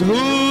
Blue.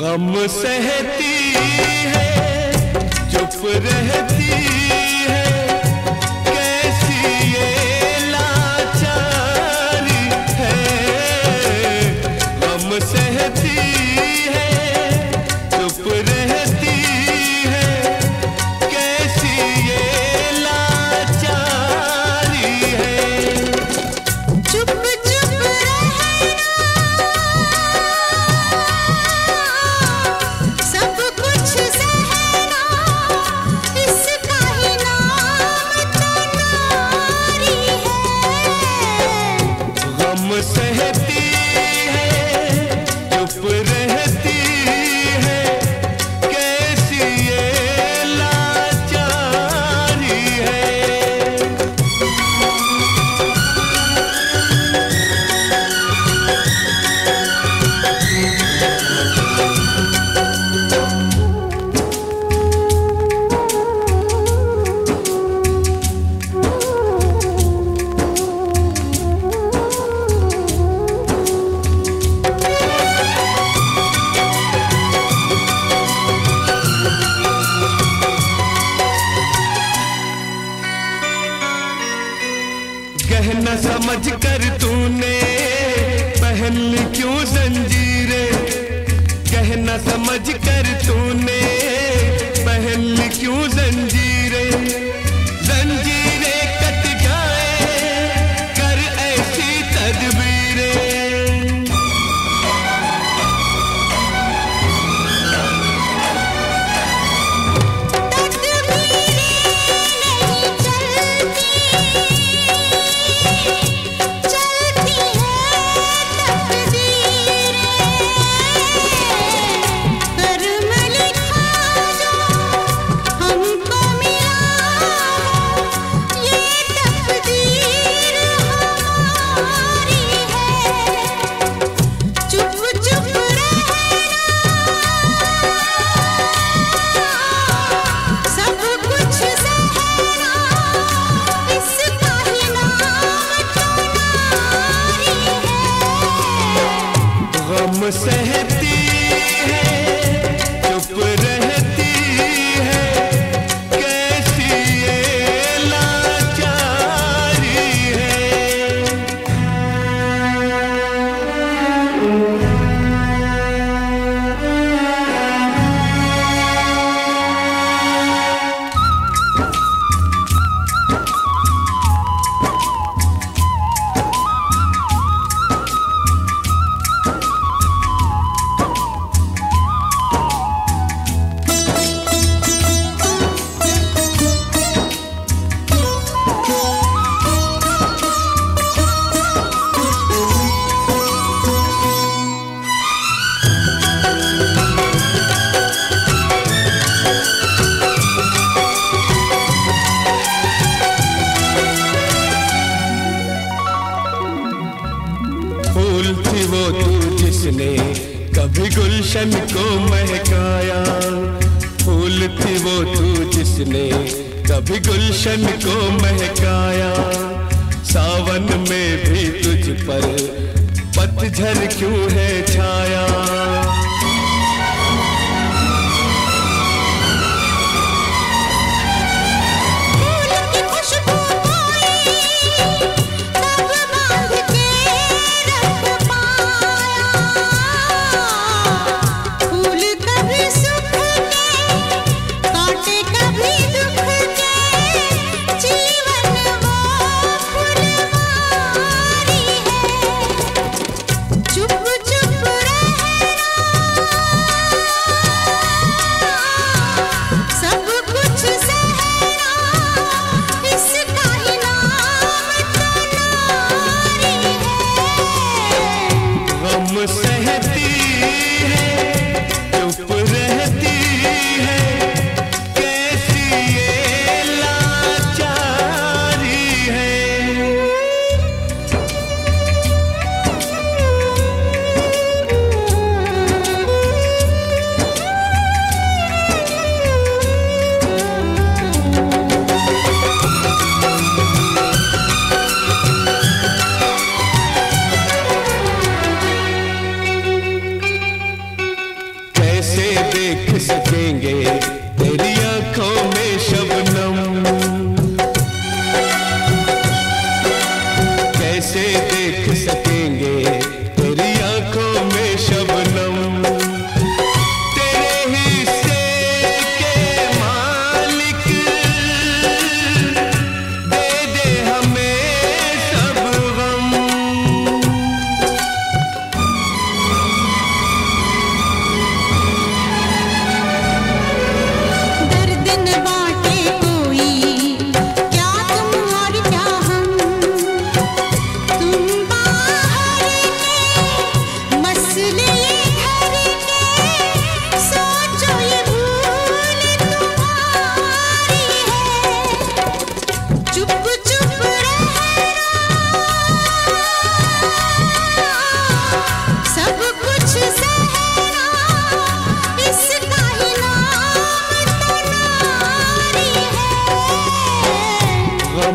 गम सहती है। समझ कर तूने पहन क्यों जंजीरे? कहना समझ कर तूने पहन क्यों चन को महकाया। फूल थी वो तू जिसने कभी गुलशन को महकाया। सावन में भी तुझ पर पतझर क्यों है छाया?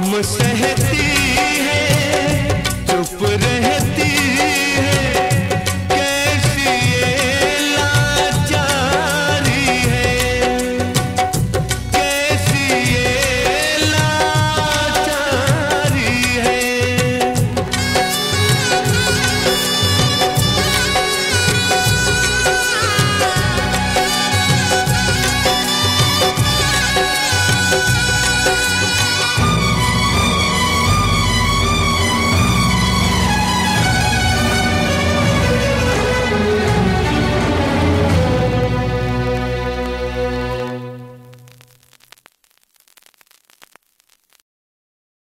हम